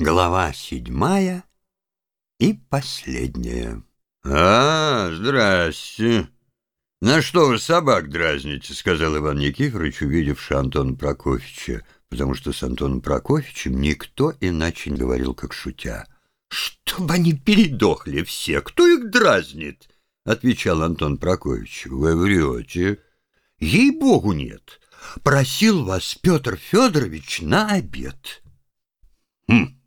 Глава седьмая и последняя. «А, здрасте. На что вы собак дразните?» — сказал Иван Никифорович, увидевший Антона Прокофьевича, потому что с Антоном Прокофьевичем никто иначе не говорил, как шутя. «Чтобы они передохли все! Кто их дразнит?» — отвечал Антон Прокофьевич. «Вы врете». «Ей-богу, нет. Просил вас Петр Федорович на обед». «Хм,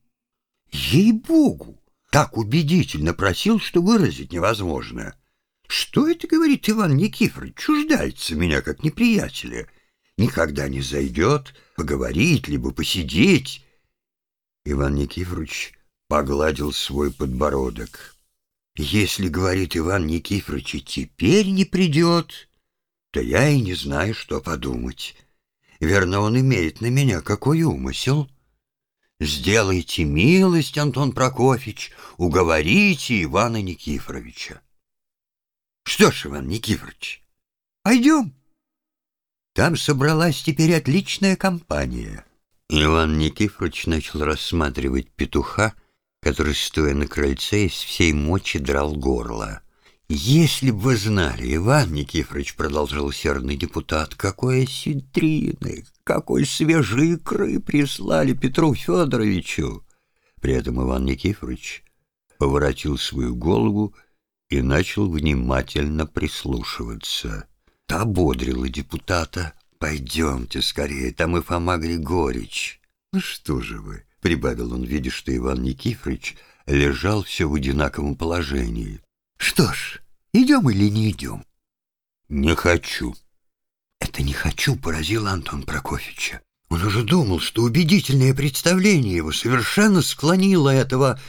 Ей-богу! Так убедительно просил, что выразить невозможно. Что это, говорит Иван Никифорович, чуждается меня как неприятеля? Никогда не зайдет поговорить, либо посидеть. Иван Никифорович погладил свой подбородок. Если, говорит Иван Никифорович, и теперь не придет, то я и не знаю, что подумать. Верно, он имеет на меня какой умысел. Сделайте милость, Антон Прокофьевич, уговорите Ивана Никифоровича. Что ж, Иван Никифорович, пойдем. Там собралась теперь отличная компания. Иван Никифорович начал рассматривать петуха, который, стоя на крыльце, из всей мочи драл горло. «Если бы вы знали, Иван Никифорович, — продолжал серный депутат, — какой осетрины, какой свежей икры прислали Петру Федоровичу!» При этом Иван Никифорович поворотил свою голову и начал внимательно прислушиваться. Та бодрила депутата. «Пойдемте скорее, там и Фома Григорьевич». «Ну что же вы?» — прибавил он, видя, что Иван Никифорович лежал все в одинаковом положении. Что ж, идем или не идем? Не хочу. Это не хочу поразило Антон Прокофьевича. Он уже думал, что убедительное представление его совершенно склонило этого,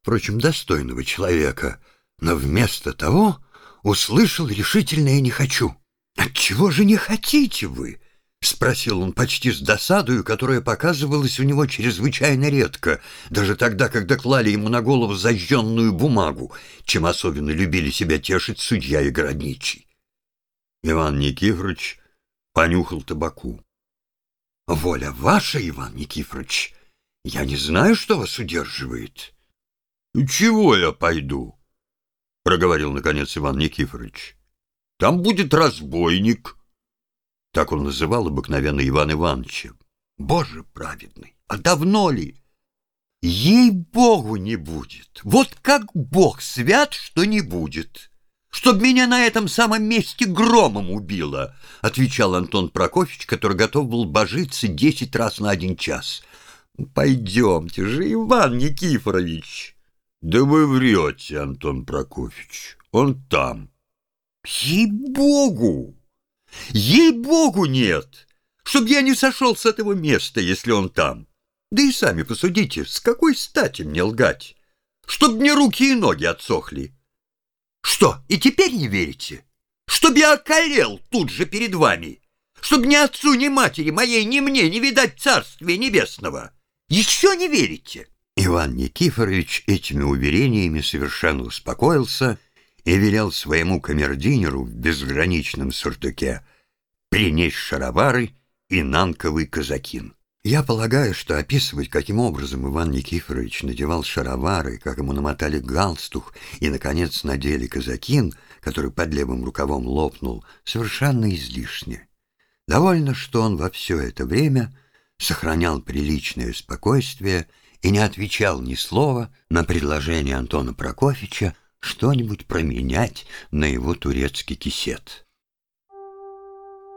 впрочем, достойного человека, но вместо того услышал решительное «не хочу». «Отчего же не хотите вы?» — спросил он почти с досадою, которая показывалась у него чрезвычайно редко, даже тогда, когда клали ему на голову зажженную бумагу, чем особенно любили себя тешить судья и городничий. Иван Никифорович понюхал табаку. «Воля ваша, Иван Никифорович, я не знаю, что вас удерживает». «Чего я пойду?» — проговорил, наконец, Иван Никифорович. «Там будет разбойник». Так он называл обыкновенно Иван Ивановича. Боже праведный, а давно ли? Ей-богу не будет. Вот как Бог свят, что не будет. Чтоб меня на этом самом месте громом убило, отвечал Антон Прокофьевич, который готов был божиться десять раз на один час. Пойдемте же, Иван Никифорович. Да вы врете, Антон Прокофьевич. Он там. Ей-богу! Ей-богу нет! Чтоб я не сошел с этого места, если он там. Да и сами посудите, с какой стати мне лгать? Чтоб мне руки и ноги отсохли. Что, и теперь не верите? Чтоб я околел тут же перед вами? Чтоб ни отцу, ни матери моей, ни мне не видать Царствия Небесного? Еще не верите?» Иван Никифорович этими уверениями совершенно успокоился и велел своему камердинеру в безграничном сюртуке принять шаровары и нанковый казакин. Я полагаю, что описывать, каким образом Иван Никифорович надевал шаровары, как ему намотали галстух и, наконец, надели казакин, который под левым рукавом лопнул, совершенно излишне. Довольно, что он во все это время сохранял приличное спокойствие и не отвечал ни слова на предложение Антона Прокофьевича что-нибудь променять на его турецкий кисет.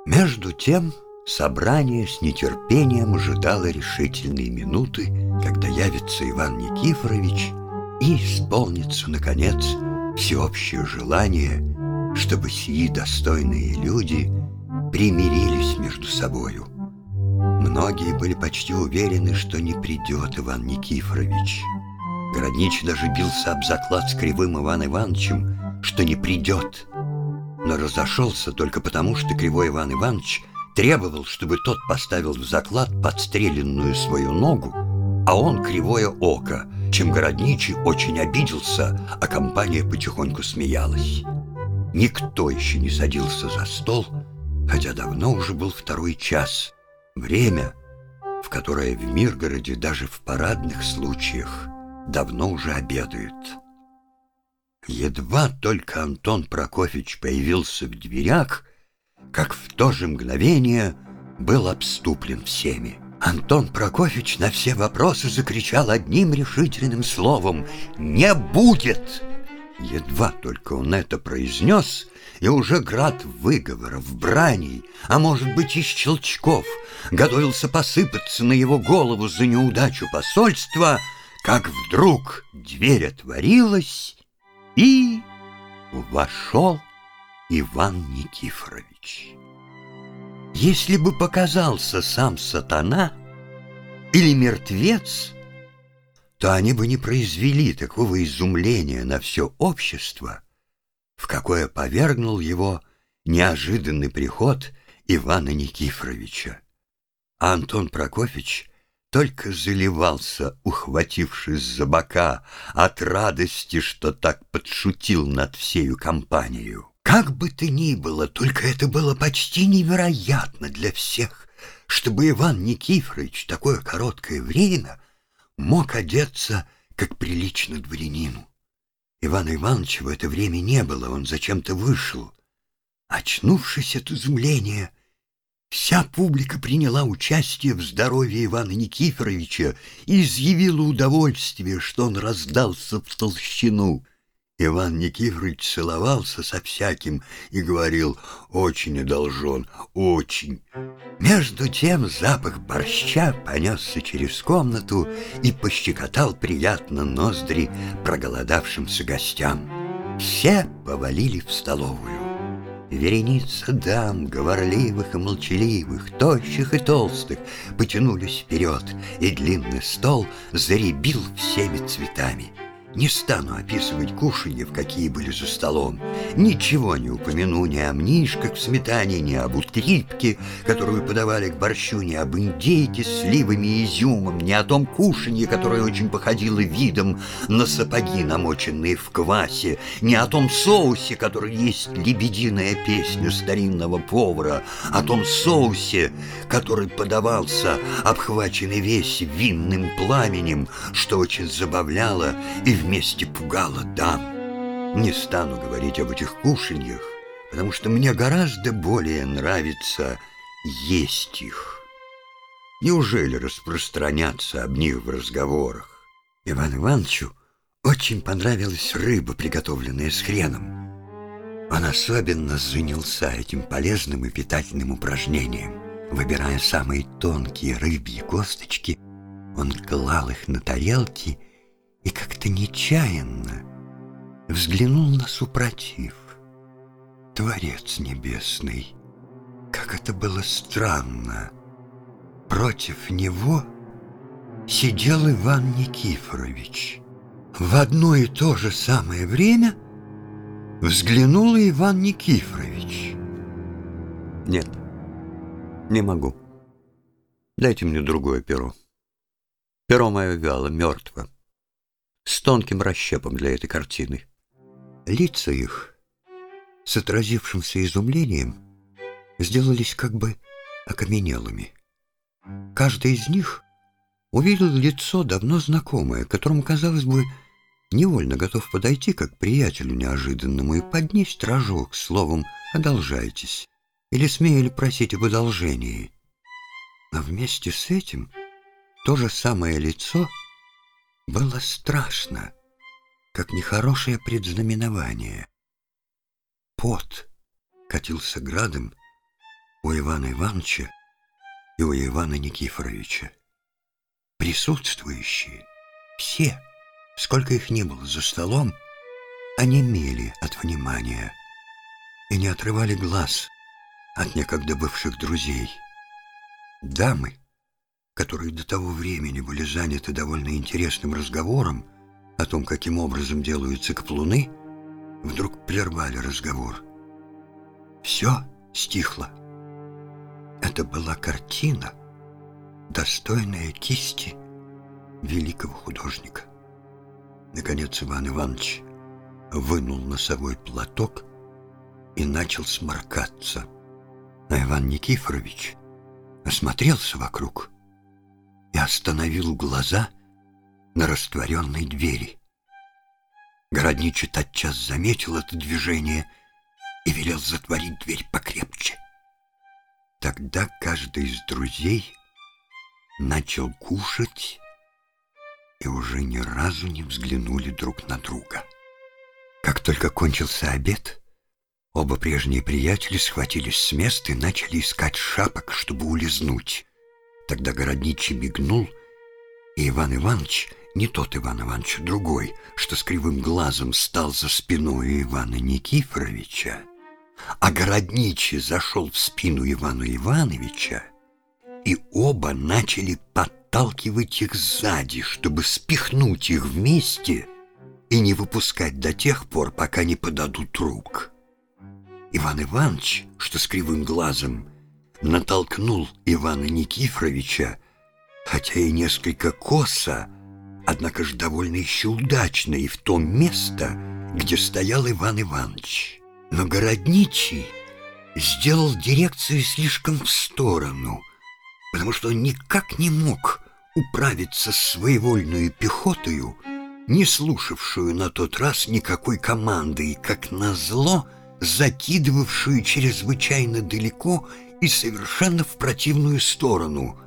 Между тем собрание с нетерпением ожидало решительные минуты, когда явится Иван Никифорович и исполнится, наконец, всеобщее желание, чтобы сии достойные люди примирились между собою. Многие были почти уверены, что не придет Иван Никифорович. Городничий даже бился об заклад с кривым Иван Ивановичем, что не придет. Но разошелся только потому, что кривой Иван Иванович требовал, чтобы тот поставил в заклад подстреленную свою ногу, а он кривое око, чем городничий очень обиделся, а компания потихоньку смеялась. Никто еще не садился за стол, хотя давно уже был второй час. Время, в которое в Миргороде даже в парадных случаях давно уже обедают. Едва только Антон Прокофьевич появился в дверях, как в то же мгновение был обступлен всеми. Антон Прокофьевич на все вопросы закричал одним решительным словом «Не будет!» Едва только он это произнес, и уже град выговоров, браней, а может быть и щелчков, готовился посыпаться на его голову за неудачу посольства, как вдруг дверь отворилась, и вошел Иван Никифорович. Если бы показался сам сатана или мертвец, то они бы не произвели такого изумления на все общество, в какое повергнул его неожиданный приход Ивана Никифоровича. А Антон Прокофьевич только заливался, ухватившись за бока от радости, что так подшутил над всею компанию. Как бы то ни было, только это было почти невероятно для всех, чтобы Иван Никифорович такое короткое время мог одеться, как прилично дворянину. Ивана Ивановича в это время не было, он зачем-то вышел. Очнувшись от изумления, Вся публика приняла участие в здоровье Ивана Никифоровича и изъявила удовольствие, что он раздался в толщину. Иван Никифорович целовался со всяким и говорил «очень одолжен, очень». Между тем запах борща понесся через комнату и пощекотал приятно ноздри проголодавшимся гостям. Все повалили в столовую. Вереница дам, говорливых и молчаливых, тощих и толстых, потянулись вперед, и длинный стол заребил всеми цветами. Не стану описывать кушанья, в какие были за столом. Ничего не упомяну ни о мнишках в сметане, ни об утрипке, которую подавали к борщу, ни об индейке с сливами и изюмом, ни о том кушанье, которое очень походило видом на сапоги, намоченные в квасе, ни о том соусе, который есть лебединая песня старинного повара, о том соусе, который подавался, обхваченный весь винным пламенем, что очень забавляло и вместе пугало дам. Не стану говорить об этих кушаньях, потому что мне гораздо более нравится есть их. Неужели распространяться об них в разговорах? Иван Ивановичу очень понравилась рыба, приготовленная с хреном. Он особенно занялся этим полезным и питательным упражнением. Выбирая самые тонкие рыбьи косточки, он клал их на тарелки и как-то нечаянно взглянул на супротив. Творец небесный, как это было странно. Против него сидел Иван Никифорович. В одно и то же самое время взглянул и Иван Никифорович. Нет, не могу. Дайте мне другое перо. Перо мое вяло, мертво с тонким расщепом для этой картины. Лица их, с отразившимся изумлением, сделались как бы окаменелыми. Каждый из них увидел лицо давно знакомое, которому, казалось бы, невольно готов подойти как приятелю неожиданному и поднести рожок словом «одолжайтесь» или смеяли просить об одолжении. Но вместе с этим то же самое лицо — было страшно, как нехорошее предзнаменование. Пот катился градом у Ивана Ивановича и у Ивана Никифоровича. Присутствующие, все, сколько их ни было за столом, онемели от внимания и не отрывали глаз от некогда бывших друзей. Дамы, которые до того времени были заняты довольно интересным разговором о том, каким образом делаются каплуны, вдруг прервали разговор. Все стихло. Это была картина, достойная кисти великого художника. Наконец Иван Иванович вынул носовой платок и начал сморкаться. А Иван Никифорович осмотрелся вокруг — и остановил глаза на растворенной двери. Городничий тотчас заметил это движение и велел затворить дверь покрепче. Тогда каждый из друзей начал кушать и уже ни разу не взглянули друг на друга. Как только кончился обед, оба прежние приятеля схватились с места и начали искать шапок, чтобы улизнуть. Тогда городничий мигнул, и Иван Иванович, не тот Иван Иванович, а другой, что с кривым глазом стал за спиной Ивана Никифоровича, а городничий зашел в спину Ивана Ивановича, и оба начали подталкивать их сзади, чтобы спихнуть их вместе и не выпускать до тех пор, пока не подадут рук. Иван Иванович, что с кривым глазом, натолкнул Ивана Никифоровича, хотя и несколько косо, однако же довольно еще удачно и в то место, где стоял Иван Иванович. Но городничий сделал дирекцию слишком в сторону, потому что он никак не мог управиться с своевольную пехотою, не слушавшую на тот раз никакой команды и, как назло, закидывавшую чрезвычайно далеко и совершенно в противную сторону,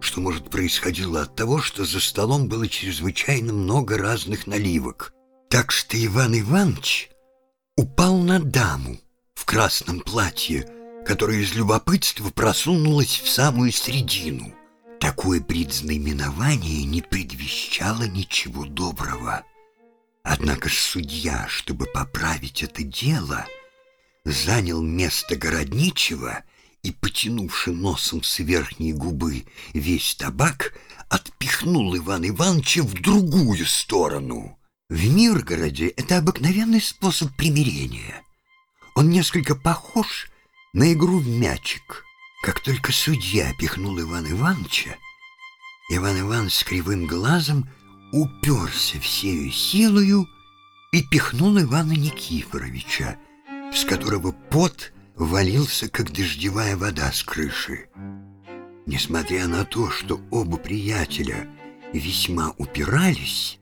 что, может, происходило от того, что за столом было чрезвычайно много разных наливок. Так что Иван Иванович упал на даму в красном платье, которая из любопытства просунулась в самую середину. Такое предзнаменование не предвещало ничего доброго. Однако судья, чтобы поправить это дело, занял место городничего и, потянувши носом с верхней губы весь табак, отпихнул Ивана Ивановича в другую сторону. В Миргороде это обыкновенный способ примирения. Он несколько похож на игру в мячик. Как только судья пихнул Ивана Ивановича, Иван Иванович с кривым глазом уперся всею силою и пихнул Ивана Никифоровича, с которого пот валился, как дождевая вода с крыши. Несмотря на то, что оба приятеля весьма упирались,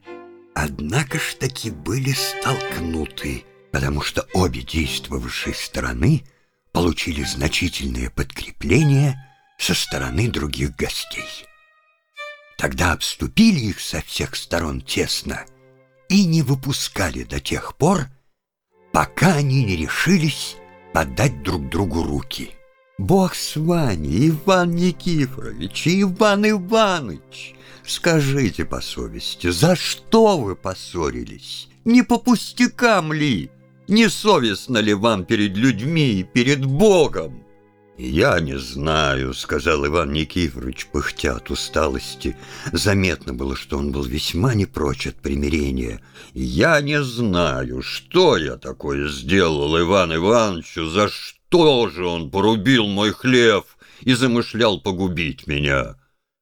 однако ж таки были столкнуты, потому что обе действовавшие стороны получили значительное подкрепление со стороны других гостей. Тогда обступили их со всех сторон тесно и не выпускали до тех пор, пока они не решились подать друг другу руки. «Бог с вами, Иван Никифорович Иван Иванович! Скажите по совести, за что вы поссорились? Не по пустякам ли? Не совестно ли вам перед людьми и перед Богом?» «Я не знаю», — сказал Иван Никифорович, пыхтя от усталости. Заметно было, что он был весьма не прочь от примирения. «Я не знаю, что я такое сделал Иван Ивановичу, за что же он порубил мой хлев и замышлял погубить меня»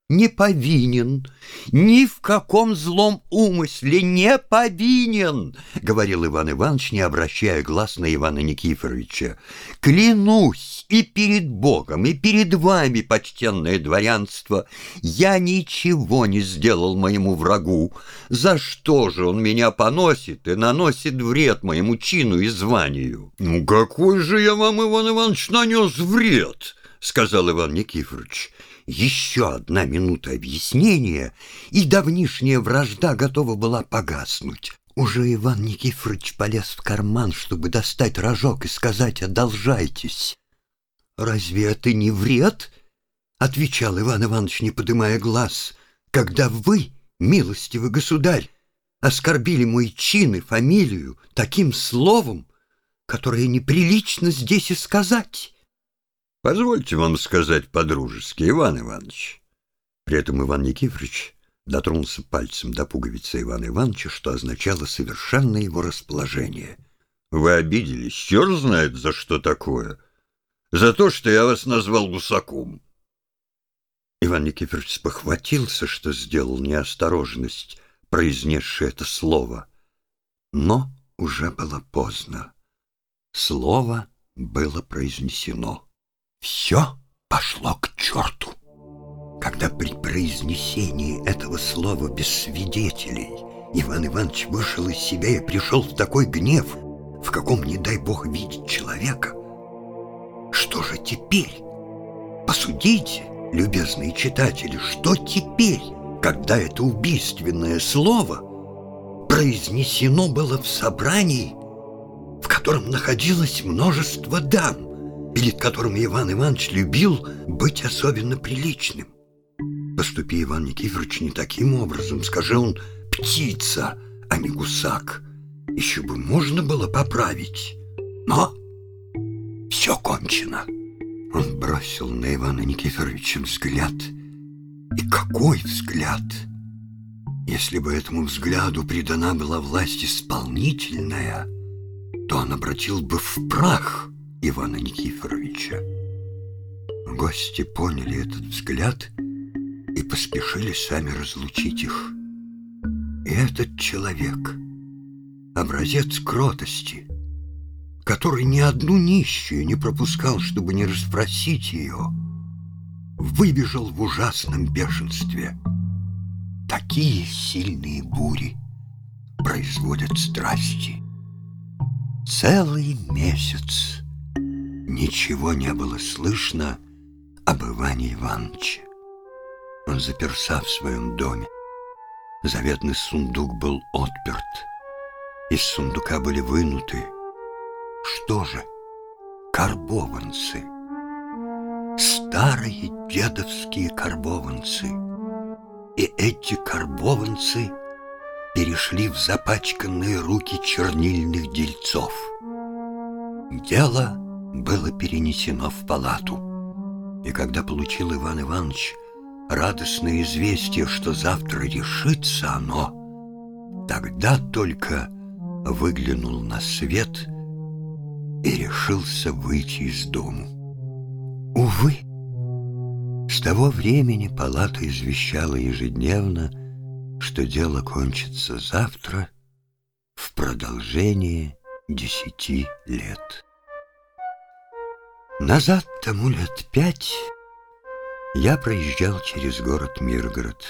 не повинен, ни в каком злом умысле не повинен, говорил Иван Иванович, не обращая глаз на Ивана Никифоровича. Клянусь и перед Богом, и перед вами, почтенное дворянство, я ничего не сделал моему врагу. За что же он меня поносит и наносит вред моему чину и званию? Ну какой же я вам, Иван Иванович, нанес вред? сказал Иван Никифорович. Еще одна минута объяснения, и давнишняя вражда готова была погаснуть. Уже Иван Никифорович полез в карман, чтобы достать рожок и сказать «одолжайтесь». «Разве это не вред?» — отвечал Иван Иванович, не подымая глаз. «Когда вы, милостивый государь, оскорбили мой чин и фамилию таким словом, которое неприлично здесь и сказать». Позвольте вам сказать по-дружески, Иван Иванович. При этом Иван Никифорович дотронулся пальцем до пуговицы Ивана Ивановича, что означало совершенное его расположение. Вы обиделись, черт знает за что такое. За то, что я вас назвал гусаком. Иван Никифорович спохватился, что сделал неосторожность, произнесший это слово. Но уже было поздно. Слово было произнесено. Все пошло к черту. Когда при произнесении этого слова без свидетелей Иван Иванович вышел из себя и пришел в такой гнев, в каком, не дай бог, видеть человека. Что же теперь? Посудите, любезные читатели, что теперь, когда это убийственное слово произнесено было в собрании, в котором находилось множество дам, перед которыми Иван Иванович любил быть особенно приличным. Поступи Иван Никифорович не таким образом, скажи он «птица», а не «гусак», еще бы можно было поправить. Но все кончено. Он бросил на Ивана Никифоровича взгляд. И какой взгляд! Если бы этому взгляду придана была власть исполнительная, то он обратил бы в прах Ивана Никифоровича. Гости поняли этот взгляд и поспешили сами разлучить их. И этот человек, образец кротости, который ни одну нищую не пропускал, чтобы не расспросить ее, выбежал в ужасном бешенстве. Такие сильные бури производят страсти. Целый месяц ничего не было слышно об Иване Ивановиче. Он заперся в своем доме. Заветный сундук был отперт. Из сундука были вынуты. Что же? Карбованцы. Старые дедовские карбованцы. И эти карбованцы перешли в запачканные руки чернильных дельцов. Дело было перенесено в палату. И когда получил Иван Иванович радостное известие, что завтра решится оно, тогда только выглянул на свет и решился выйти из дому. Увы, с того времени палата извещала ежедневно, что дело кончится завтра в продолжении десяти лет. Назад тому лет пять я проезжал через город Миргород.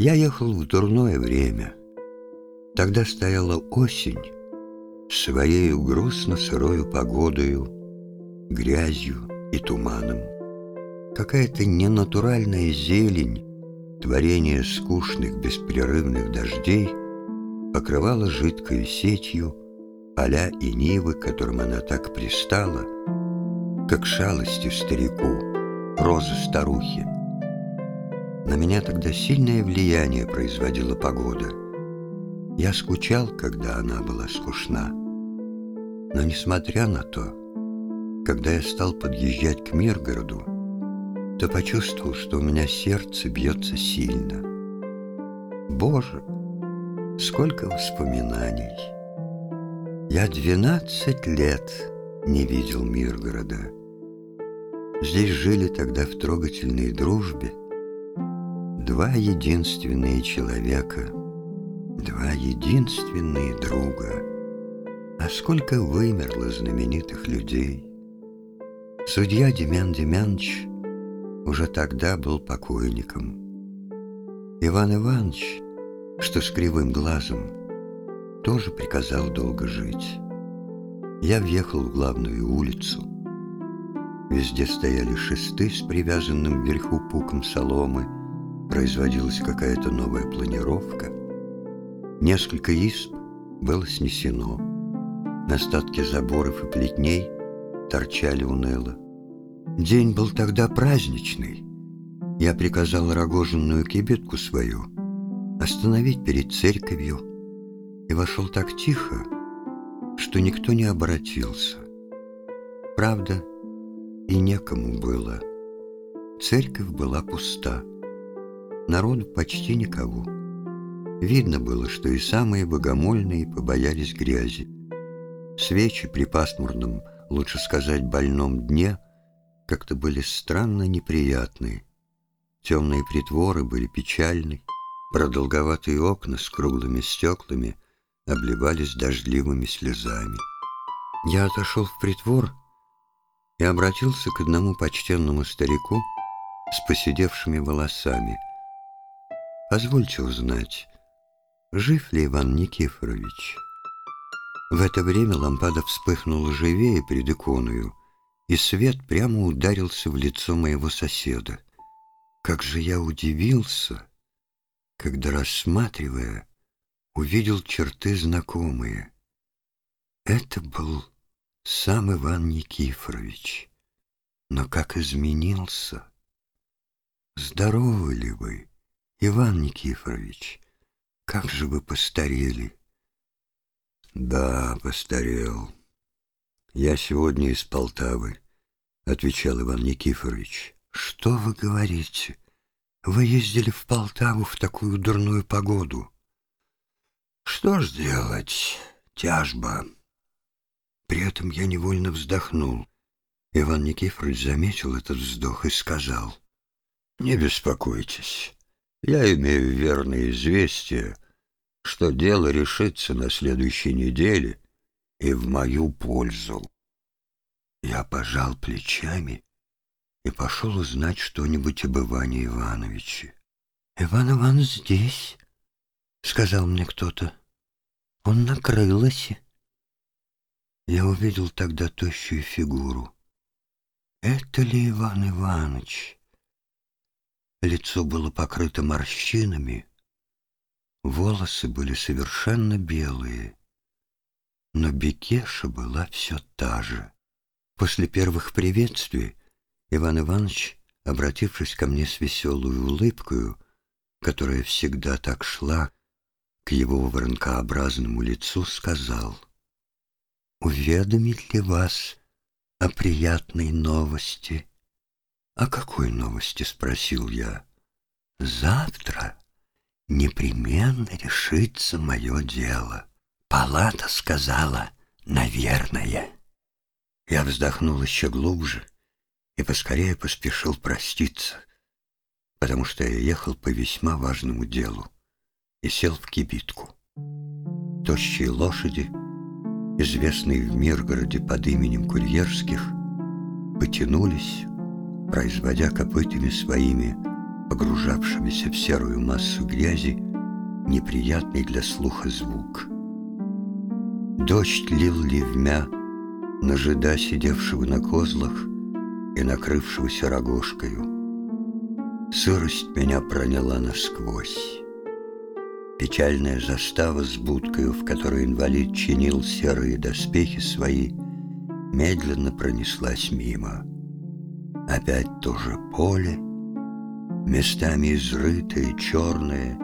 Я ехал в дурное время. Тогда стояла осень, своей грустно-сырою погодою, грязью и туманом. Какая-то ненатуральная зелень, творение скучных беспрерывных дождей, покрывала жидкой сетью поля и нивы, которым она так пристала, как шалости старику, розы старухи. На меня тогда сильное влияние производила погода. Я скучал, когда она была скучна. Но несмотря на то, когда я стал подъезжать к Миргороду, то почувствовал, что у меня сердце бьется сильно. Боже, сколько воспоминаний! Я двенадцать лет не видел Миргорода. Здесь жили тогда в трогательной дружбе два единственные человека, два единственные друга. А сколько вымерло знаменитых людей. Судья Демян Демянович уже тогда был покойником. Иван Иванович, что с кривым глазом, тоже приказал долго жить. Я въехал в главную улицу — Везде стояли шесты с привязанным вверху пуком соломы. Производилась какая-то новая планировка. Несколько исп было снесено. Остатки заборов и плетней торчали уныло. День был тогда праздничный. Я приказал рогоженную кибетку свою остановить перед церковью и вошел так тихо, что никто не обратился. Правда, и некому было. Церковь была пуста. Народу почти никого. Видно было, что и самые богомольные побоялись грязи. Свечи при пасмурном, лучше сказать, больном дне, как-то были странно неприятные. Темные притворы были печальны, продолговатые окна с круглыми стеклами обливались дождливыми слезами. Я отошел в притвор — и обратился к одному почтенному старику, с поседевшими волосами. «Позвольте узнать, жив ли Иван Никифорович?» В это время лампада вспыхнула живее пред иконою, и свет прямо ударился в лицо моего соседа. Как же я удивился, когда, рассматривая, увидел черты знакомые. Это был сам Иван Никифорович. Но как изменился! Здоровы ли вы, Иван Никифорович? Как же вы постарели? Да, постарел. Я сегодня из Полтавы, отвечал Иван Никифорович. Что вы говорите? Вы ездили в Полтаву в такую дурную погоду. Что ж делать? Тяжба. При этом я невольно вздохнул. Иван Никифорович заметил этот вздох и сказал. «Не беспокойтесь. Я имею верное известие, что дело решится на следующей неделе и в мою пользу». Я пожал плечами и пошел узнать что-нибудь об Иване Ивановиче. «Иван Иванович здесь», — сказал мне кто-то. «Он накрылось». Я увидел тогда тощую фигуру. Это ли Иван Иванович? Лицо было покрыто морщинами, волосы были совершенно белые, но Бекеша была все та же. После первых приветствий Иван Иванович, обратившись ко мне с веселой улыбкой, которая всегда так шла к его воронкообразному лицу, сказал, «Уведомить ли вас о приятной новости?» «О какой новости?» — спросил я. «Завтра непременно решится мое дело. Палата сказала, наверное». Я вздохнул еще глубже и поскорее поспешил проститься, потому что я ехал по весьма важному делу и сел в кибитку. Тощие лошади, известные в Миргороде под именем Курьерских, потянулись, производя копытами своими, погружавшимися в серую массу грязи, неприятный для слуха звук. Дождь лил ливмя на жида, сидевшего на козлах и накрывшегося рогожкою. Сырость меня проняла насквозь. Печальная застава с будкою, в которой инвалид чинил серые доспехи свои, медленно пронеслась мимо. Опять то же поле, местами изрытое, черное,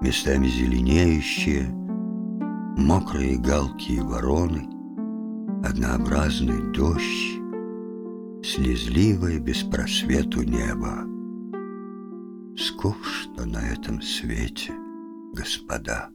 местами зеленеющее, мокрые галки и вороны, однообразный дождь, слезливое без просвету небо. Скучно на этом свете, господа.